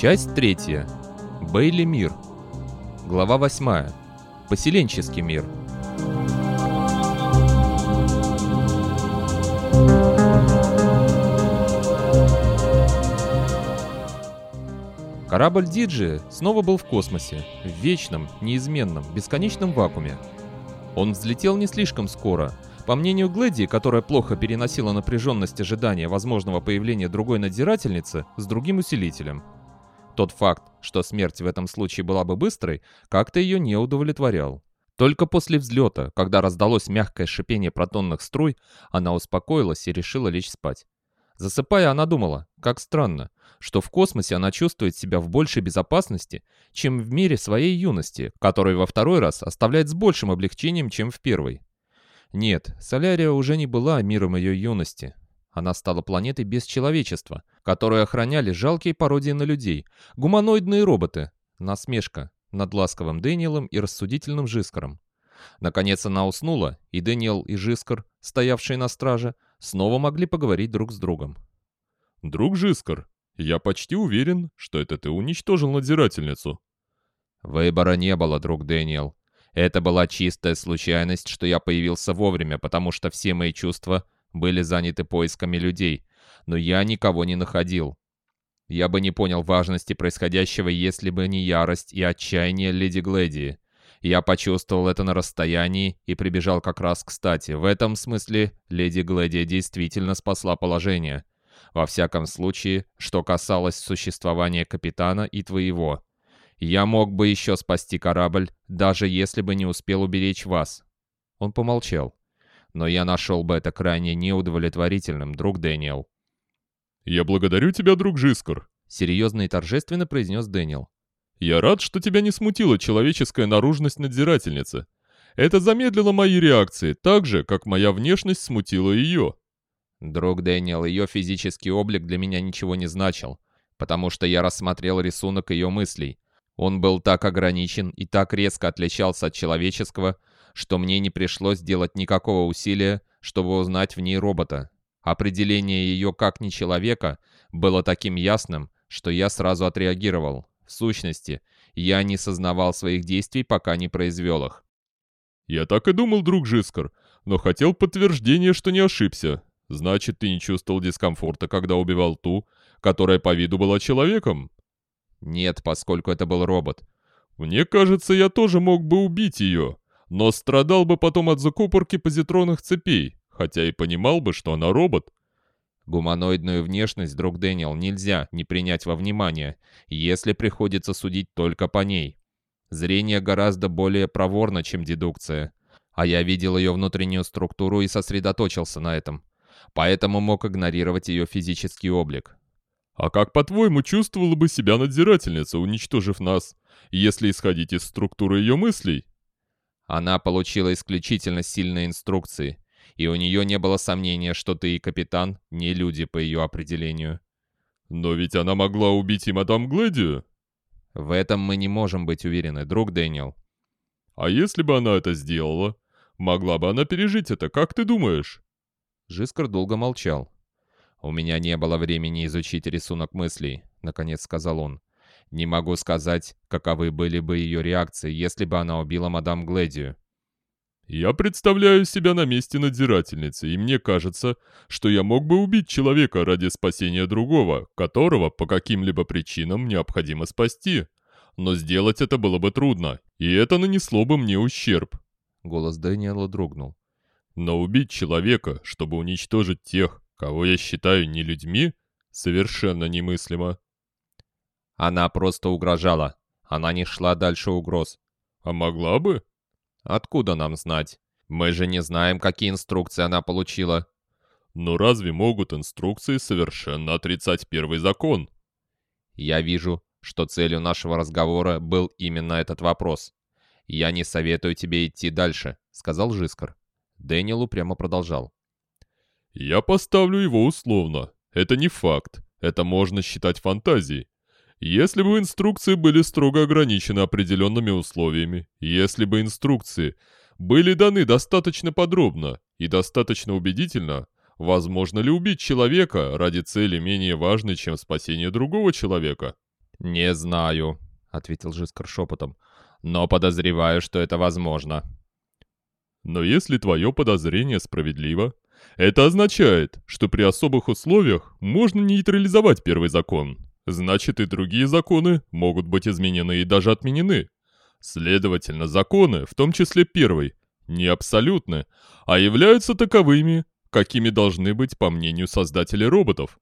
Часть третья. Бейли мир. Глава восьмая. Поселенческий мир. Корабль Диджи снова был в космосе, в вечном, неизменном, бесконечном вакууме. Он взлетел не слишком скоро. По мнению Глэди, которая плохо переносила напряженность ожидания возможного появления другой надзирательницы с другим усилителем. Тот факт, что смерть в этом случае была бы быстрой, как-то ее не удовлетворял. Только после взлета, когда раздалось мягкое шипение протонных струй, она успокоилась и решила лечь спать. Засыпая, она думала, как странно, что в космосе она чувствует себя в большей безопасности, чем в мире своей юности, который во второй раз оставляет с большим облегчением, чем в первый. Нет, Солярия уже не была миром ее юности. Она стала планетой без человечества, которую охраняли жалкие пародии на людей, гуманоидные роботы, насмешка над ласковым Дэниелом и рассудительным Жискаром. Наконец она уснула, и Дэниел и Жискар, стоявшие на страже, снова могли поговорить друг с другом. «Друг Жискар, я почти уверен, что это ты уничтожил надзирательницу». «Выбора не было, друг Дэниел. Это была чистая случайность, что я появился вовремя, потому что все мои чувства были заняты поисками людей, но я никого не находил. Я бы не понял важности происходящего, если бы не ярость и отчаяние Леди Глэдии. Я почувствовал это на расстоянии и прибежал как раз кстати. В этом смысле Леди Глэдия действительно спасла положение. Во всяком случае, что касалось существования капитана и твоего. Я мог бы еще спасти корабль, даже если бы не успел уберечь вас. Он помолчал. Но я нашел бы это крайне неудовлетворительным, друг Дэниел. «Я благодарю тебя, друг Жискар», — серьезно и торжественно произнес Дэниел. «Я рад, что тебя не смутила человеческая наружность надзирательницы. Это замедлило мои реакции, так же, как моя внешность смутила ее». «Друг Дэниел, ее физический облик для меня ничего не значил, потому что я рассмотрел рисунок ее мыслей. Он был так ограничен и так резко отличался от человеческого, что мне не пришлось делать никакого усилия, чтобы узнать в ней робота. Определение ее как не человека было таким ясным, что я сразу отреагировал. В сущности, я не сознавал своих действий, пока не произвел их. «Я так и думал, друг Жискар, но хотел подтверждения, что не ошибся. Значит, ты не чувствовал дискомфорта, когда убивал ту, которая по виду была человеком?» Нет, поскольку это был робот. Мне кажется, я тоже мог бы убить ее, но страдал бы потом от закупорки позитронных цепей, хотя и понимал бы, что она робот. Гуманоидную внешность, друг Дэниел, нельзя не принять во внимание, если приходится судить только по ней. Зрение гораздо более проворно, чем дедукция. А я видел ее внутреннюю структуру и сосредоточился на этом. Поэтому мог игнорировать ее физический облик. А как, по-твоему, чувствовала бы себя надзирательница, уничтожив нас, если исходить из структуры ее мыслей? Она получила исключительно сильные инструкции, и у нее не было сомнения, что ты и капитан не люди по ее определению. Но ведь она могла убить и мадам Глэдию. В этом мы не можем быть уверены, друг Дэниел. А если бы она это сделала? Могла бы она пережить это, как ты думаешь? Жискар долго молчал. «У меня не было времени изучить рисунок мыслей», — наконец сказал он. «Не могу сказать, каковы были бы ее реакции, если бы она убила мадам Гледию». «Я представляю себя на месте надзирательницы, и мне кажется, что я мог бы убить человека ради спасения другого, которого по каким-либо причинам необходимо спасти. Но сделать это было бы трудно, и это нанесло бы мне ущерб». Голос Дэниела дрогнул. «Но убить человека, чтобы уничтожить тех, кого я считаю не людьми, совершенно немыслимо. Она просто угрожала. Она не шла дальше угроз. А могла бы? Откуда нам знать? Мы же не знаем, какие инструкции она получила. Но разве могут инструкции совершенно отрицать первый закон? Я вижу, что целью нашего разговора был именно этот вопрос. «Я не советую тебе идти дальше», — сказал Жискар. Дэниел упрямо продолжал. Я поставлю его условно. Это не факт. Это можно считать фантазией. Если бы инструкции были строго ограничены определенными условиями, если бы инструкции были даны достаточно подробно и достаточно убедительно, возможно ли убить человека ради цели менее важной, чем спасение другого человека? «Не знаю», — ответил Жискар шепотом, — «но подозреваю, что это возможно». «Но если твое подозрение справедливо, это означает, что при особых условиях можно нейтрализовать первый закон. Значит, и другие законы могут быть изменены и даже отменены. Следовательно, законы, в том числе первый, не абсолютны, а являются таковыми, какими должны быть по мнению создателей роботов.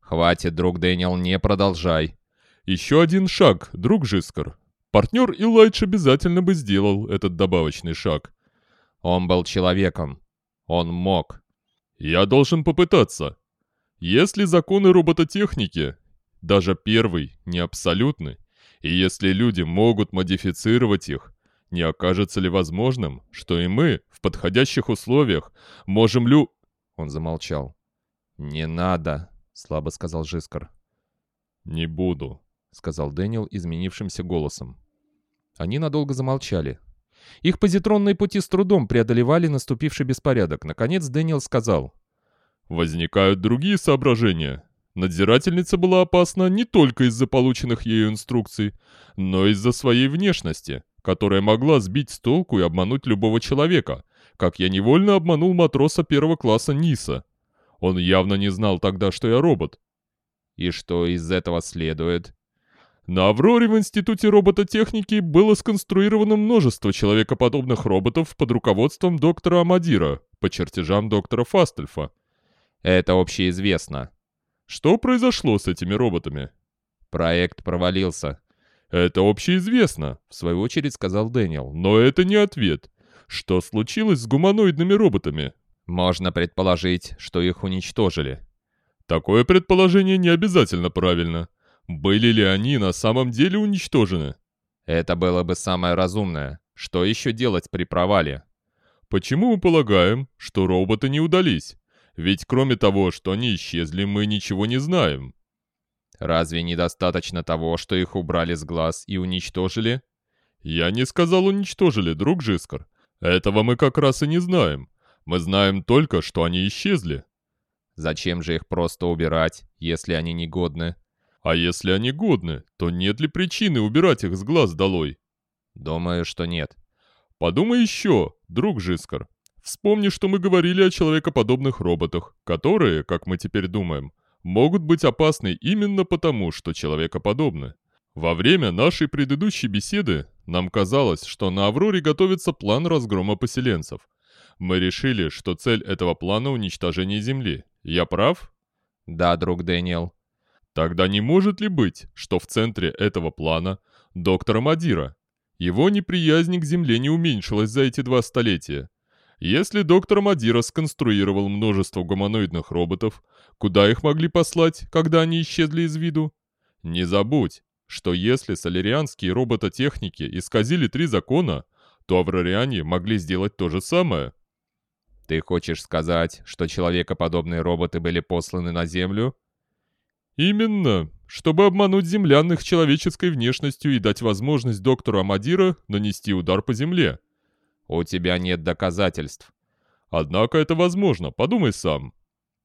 «Хватит, друг Дэниел, не продолжай». «Еще один шаг, друг Жискар. Партнер Илайдж обязательно бы сделал этот добавочный шаг». «Он был человеком. Он мог». «Я должен попытаться. Если законы робототехники, даже первый, не абсолютны, и если люди могут модифицировать их, не окажется ли возможным, что и мы, в подходящих условиях, можем лю...» Он замолчал. «Не надо», — слабо сказал Жискар. «Не буду», — сказал Дэниел изменившимся голосом. Они надолго замолчали. Их позитронные пути с трудом преодолевали наступивший беспорядок. Наконец Дэниел сказал. «Возникают другие соображения. Надзирательница была опасна не только из-за полученных ею инструкций, но и из-за своей внешности, которая могла сбить с толку и обмануть любого человека, как я невольно обманул матроса первого класса Ниса. Он явно не знал тогда, что я робот. И что из этого следует? На Авроре в Институте робототехники было сконструировано множество человекоподобных роботов под руководством доктора Амадира по чертежам доктора Фастельфа. Это общеизвестно. Что произошло с этими роботами? Проект провалился. Это общеизвестно, в свою очередь сказал Дэниел. Но это не ответ. Что случилось с гуманоидными роботами? Можно предположить, что их уничтожили. Такое предположение не обязательно правильно. Были ли они на самом деле уничтожены? Это было бы самое разумное. Что еще делать при провале? Почему мы полагаем, что роботы не удались? Ведь кроме того, что они исчезли, мы ничего не знаем. Разве недостаточно того, что их убрали с глаз и уничтожили? Я не сказал уничтожили, друг Жискар. Этого мы как раз и не знаем. Мы знаем только, что они исчезли. Зачем же их просто убирать, если они негодны? А если они годны, то нет ли причины убирать их с глаз долой? Думаю, что нет. Подумай еще, друг Жискар. Вспомни, что мы говорили о человекоподобных роботах, которые, как мы теперь думаем, могут быть опасны именно потому, что человекоподобны. Во время нашей предыдущей беседы нам казалось, что на Авроре готовится план разгрома поселенцев. Мы решили, что цель этого плана — уничтожение Земли. Я прав? Да, друг Дэниел. Тогда не может ли быть, что в центре этого плана доктор Мадира? Его неприязнь к Земле не уменьшилась за эти два столетия. Если доктор Мадира сконструировал множество гуманоидных роботов, куда их могли послать, когда они исчезли из виду? Не забудь, что если солярианские робототехники исказили три закона, то аврариане могли сделать то же самое. Ты хочешь сказать, что человекоподобные роботы были посланы на Землю? Именно, чтобы обмануть землянных человеческой внешностью и дать возможность доктору Амадира нанести удар по Земле. У тебя нет доказательств. Однако это возможно, подумай сам.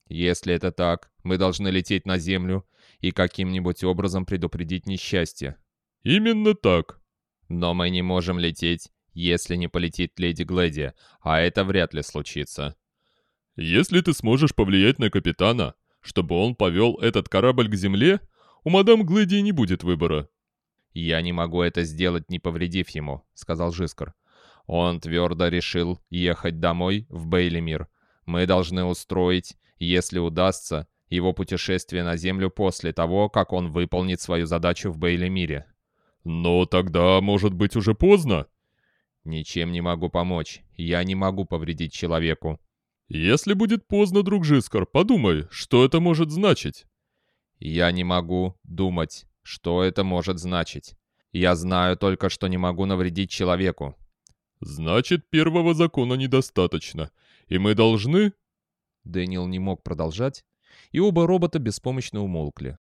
Если это так, мы должны лететь на Землю и каким-нибудь образом предупредить несчастье. Именно так. Но мы не можем лететь, если не полетит Леди Глэди, а это вряд ли случится. Если ты сможешь повлиять на капитана, чтобы он повел этот корабль к Земле, у мадам Глэди не будет выбора. «Я не могу это сделать, не повредив ему», — сказал Жискар. Он твердо решил ехать домой в Бейлимир. Мы должны устроить, если удастся, его путешествие на Землю после того, как он выполнит свою задачу в Бейлимире. Но тогда, может быть, уже поздно? Ничем не могу помочь. Я не могу повредить человеку. Если будет поздно, друг Жискар, подумай, что это может значить. Я не могу думать, что это может значить. Я знаю только, что не могу навредить человеку. «Значит, первого закона недостаточно, и мы должны...» Дэниел не мог продолжать, и оба робота беспомощно умолкли.